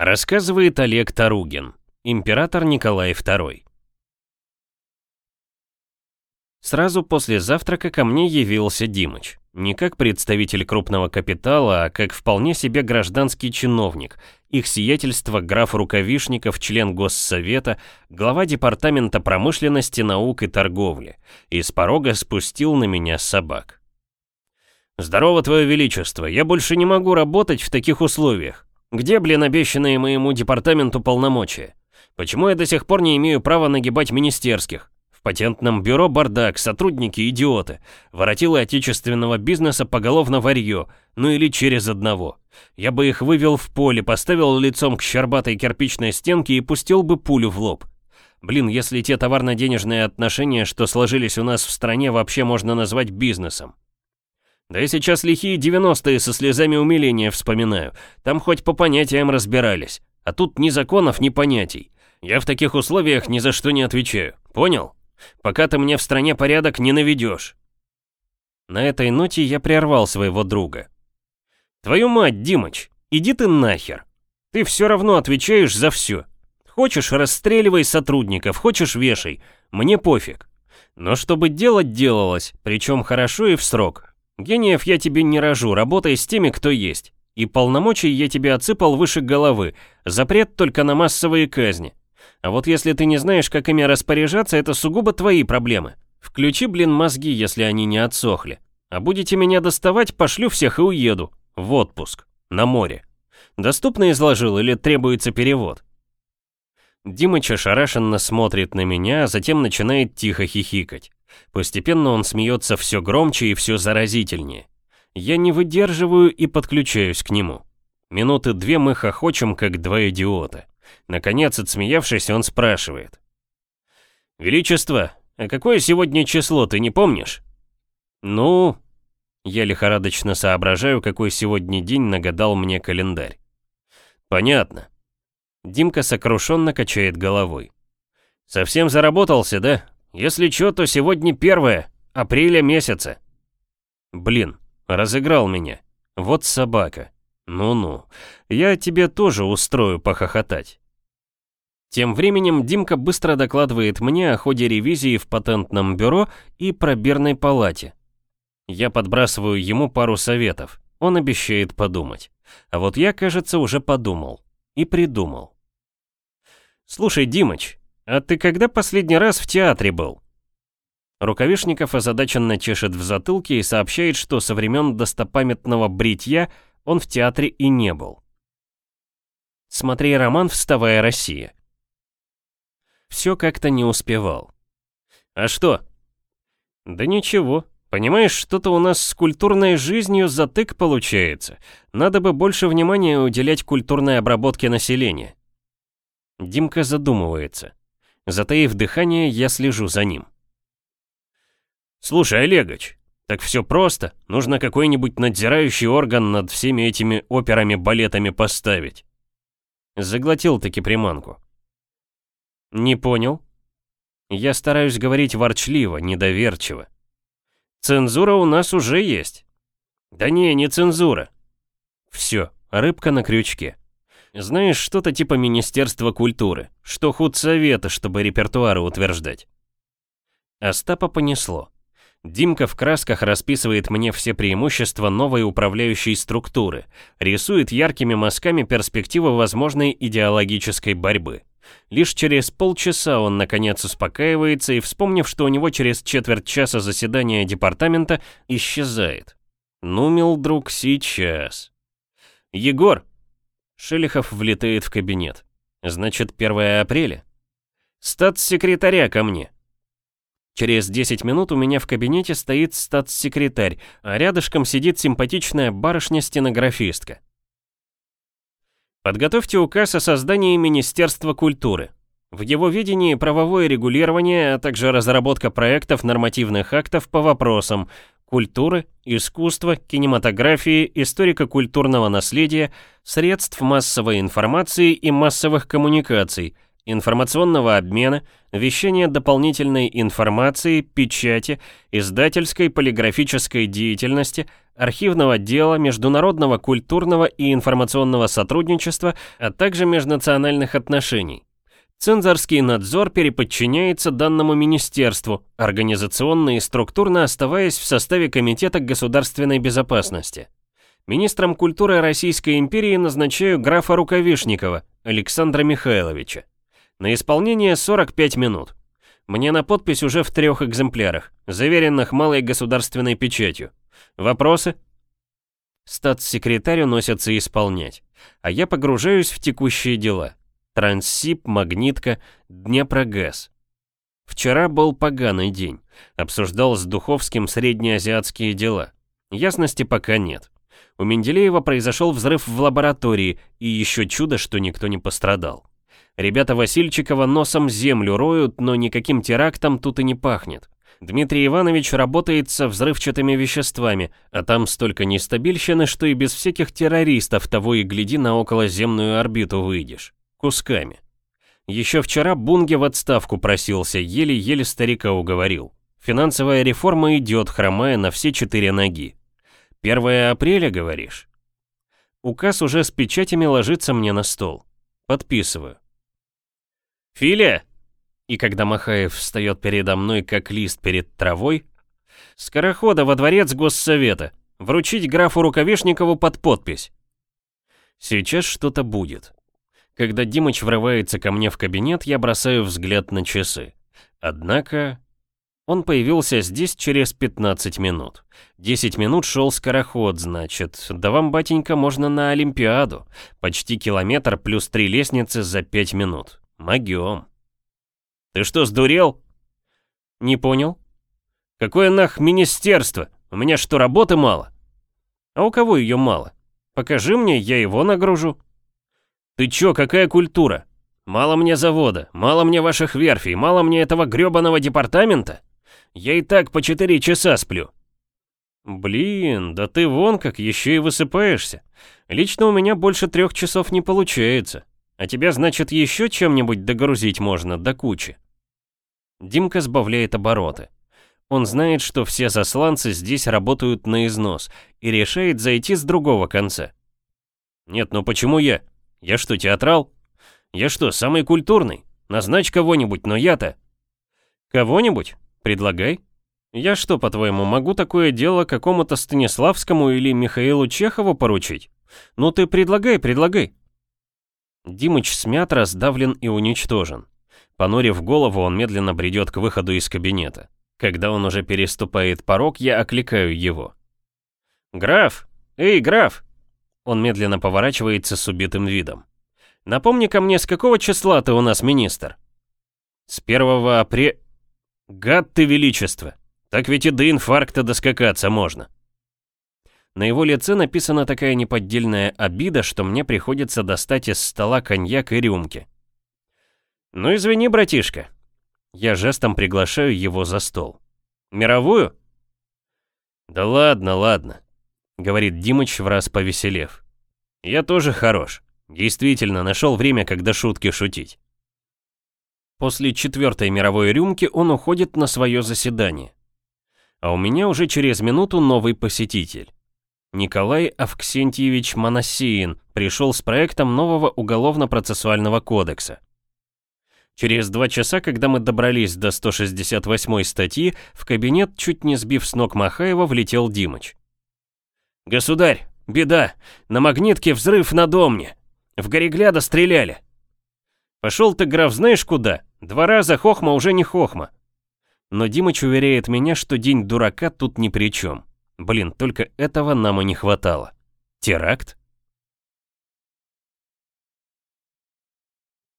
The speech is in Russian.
Рассказывает Олег Таругин, император Николай II. Сразу после завтрака ко мне явился Димыч. Не как представитель крупного капитала, а как вполне себе гражданский чиновник. Их сиятельство граф Рукавишников, член Госсовета, глава Департамента промышленности, наук и торговли. И с порога спустил на меня собак. «Здорово, Твое Величество, я больше не могу работать в таких условиях. Где, блин, обещанные моему департаменту полномочия? Почему я до сих пор не имею права нагибать министерских? В патентном бюро бардак, сотрудники идиоты. Воротилы отечественного бизнеса поголовно варьё, ну или через одного. Я бы их вывел в поле, поставил лицом к щербатой кирпичной стенке и пустил бы пулю в лоб. Блин, если те товарно-денежные отношения, что сложились у нас в стране, вообще можно назвать бизнесом. Да и сейчас лихие 90-е со слезами умиления вспоминаю. Там хоть по понятиям разбирались. А тут ни законов, ни понятий. Я в таких условиях ни за что не отвечаю. Понял? пока ты мне в стране порядок не наведешь. На этой ноте я прервал своего друга. Твою мать, Димыч, иди ты нахер. Ты все равно отвечаешь за все. Хочешь, расстреливай сотрудников, хочешь, вешай. Мне пофиг. Но чтобы делать делалось, причем хорошо и в срок. Гениев я тебе не рожу, работай с теми, кто есть. И полномочий я тебе отсыпал выше головы. Запрет только на массовые казни. А вот если ты не знаешь, как ими распоряжаться, это сугубо твои проблемы. Включи, блин, мозги, если они не отсохли. А будете меня доставать, пошлю всех и уеду. В отпуск. На море. Доступно изложил или требуется перевод? Димыч ошарашенно смотрит на меня, а затем начинает тихо хихикать. Постепенно он смеется все громче и все заразительнее. Я не выдерживаю и подключаюсь к нему. Минуты две мы хохочем, как два идиота. Наконец, отсмеявшись, он спрашивает. «Величество, а какое сегодня число, ты не помнишь?» «Ну...» Я лихорадочно соображаю, какой сегодня день нагадал мне календарь. «Понятно». Димка сокрушенно качает головой. «Совсем заработался, да? Если чё, то сегодня первое, апреля месяца». «Блин, разыграл меня. Вот собака. Ну-ну, я тебе тоже устрою похохотать». Тем временем Димка быстро докладывает мне о ходе ревизии в патентном бюро и пробирной палате. Я подбрасываю ему пару советов. Он обещает подумать. А вот я, кажется, уже подумал. И придумал. «Слушай, Димыч, а ты когда последний раз в театре был?» Рукавишников озадаченно чешет в затылке и сообщает, что со времен достопамятного бритья он в театре и не был. Смотри роман «Вставая Россия». Все как-то не успевал. А что? Да ничего. Понимаешь, что-то у нас с культурной жизнью затык получается. Надо бы больше внимания уделять культурной обработке населения. Димка задумывается. Затаив дыхание, я слежу за ним. «Слушай, Олегович, так все просто. Нужно какой-нибудь надзирающий орган над всеми этими операми-балетами поставить». Заглотил таки приманку. Не понял. Я стараюсь говорить ворчливо, недоверчиво. Цензура у нас уже есть. Да не, не цензура. Все, рыбка на крючке. Знаешь, что-то типа Министерства культуры, что худсовета, чтобы репертуары утверждать. Остапа понесло. Димка в красках расписывает мне все преимущества новой управляющей структуры, рисует яркими мазками перспективы возможной идеологической борьбы. Лишь через полчаса он наконец успокаивается и, вспомнив, что у него через четверть часа заседания департамента, исчезает. Ну, мил друг, сейчас. Егор! Шелихов влетает в кабинет. Значит, 1 апреля? Статс-секретаря ко мне. Через 10 минут у меня в кабинете стоит статс-секретарь, а рядышком сидит симпатичная барышня-стенографистка. Подготовьте указ о создании Министерства культуры. В его видении правовое регулирование, а также разработка проектов нормативных актов по вопросам культуры, искусства, кинематографии, историко-культурного наследия, средств массовой информации и массовых коммуникаций, информационного обмена, вещания дополнительной информации, печати, издательской полиграфической деятельности, архивного дела, международного культурного и информационного сотрудничества, а также межнациональных отношений. Цензорский надзор переподчиняется данному министерству, организационно и структурно оставаясь в составе Комитета государственной безопасности. Министром культуры Российской империи назначаю графа Рукавишникова Александра Михайловича. На исполнение 45 минут. Мне на подпись уже в трех экземплярах, заверенных малой государственной печатью. Вопросы? Статс-секретарь уносится исполнять, а я погружаюсь в текущие дела. Транссип, Магнитка, Днепрогэс. Вчера был поганый день. Обсуждал с Духовским среднеазиатские дела. Ясности пока нет. У Менделеева произошел взрыв в лаборатории, и еще чудо, что никто не пострадал. Ребята Васильчикова носом землю роют, но никаким терактом тут и не пахнет. Дмитрий Иванович работает со взрывчатыми веществами, а там столько нестабильщины, что и без всяких террористов того и гляди на околоземную орбиту выйдешь кусками. Еще вчера Бунге в отставку просился, еле-еле старика уговорил. Финансовая реформа идет, хромая на все четыре ноги. 1 апреля, говоришь? Указ уже с печатями ложится мне на стол. Подписываю. Филя! И когда Махаев встает передо мной, как лист перед травой, скорохода во дворец Госсовета, вручить графу Рукавишникову под подпись. Сейчас что-то будет. Когда Димыч врывается ко мне в кабинет, я бросаю взгляд на часы. Однако... Он появился здесь через 15 минут. 10 минут шел скороход, значит. Да вам, батенька, можно на Олимпиаду. Почти километр плюс три лестницы за 5 минут. Могем. Ты что, сдурел? Не понял. Какое нах министерство? У меня что, работы мало? А у кого ее мало? Покажи мне, я его нагружу. Ты чё, какая культура? Мало мне завода, мало мне ваших верфей, мало мне этого грёбаного департамента? Я и так по 4 часа сплю. Блин, да ты вон как еще и высыпаешься. Лично у меня больше трех часов не получается. А тебя, значит, еще чем-нибудь догрузить можно до кучи. Димка сбавляет обороты. Он знает, что все засланцы здесь работают на износ и решает зайти с другого конца. Нет, ну почему я? Я что, театрал? Я что, самый культурный? Назначь кого-нибудь, но я-то... Кого-нибудь? Предлагай. Я что, по-твоему, могу такое дело какому-то Станиславскому или Михаилу Чехову поручить? Ну ты предлагай, предлагай. Димыч смят, раздавлен и уничтожен. Понурив голову, он медленно бредет к выходу из кабинета. Когда он уже переступает порог, я окликаю его. «Граф! Эй, граф!» Он медленно поворачивается с убитым видом. «Напомни-ка мне, с какого числа ты у нас министр?» «С первого апреля...» «Гад ты, величество! Так ведь и до инфаркта доскакаться можно!» На его лице написана такая неподдельная обида, что мне приходится достать из стола коньяк и рюмки. «Ну извини, братишка». Я жестом приглашаю его за стол. «Мировую?» «Да ладно, ладно говорит Димыч в раз повеселев. Я тоже хорош. Действительно, нашел время, когда шутки шутить. После четвертой мировой рюмки он уходит на свое заседание. А у меня уже через минуту новый посетитель. Николай Авксентьевич Моносеин пришел с проектом нового уголовно-процессуального кодекса. Через два часа, когда мы добрались до 168 статьи, в кабинет, чуть не сбив с ног Махаева, влетел Димыч. «Государь, беда! На магнитке взрыв на домне! В Горегляда стреляли!» «Пошел ты, граф, знаешь куда? Два раза хохма уже не хохма!» Но Димыч уверяет меня, что день дурака тут ни при чем. Блин, только этого нам и не хватало. Теракт?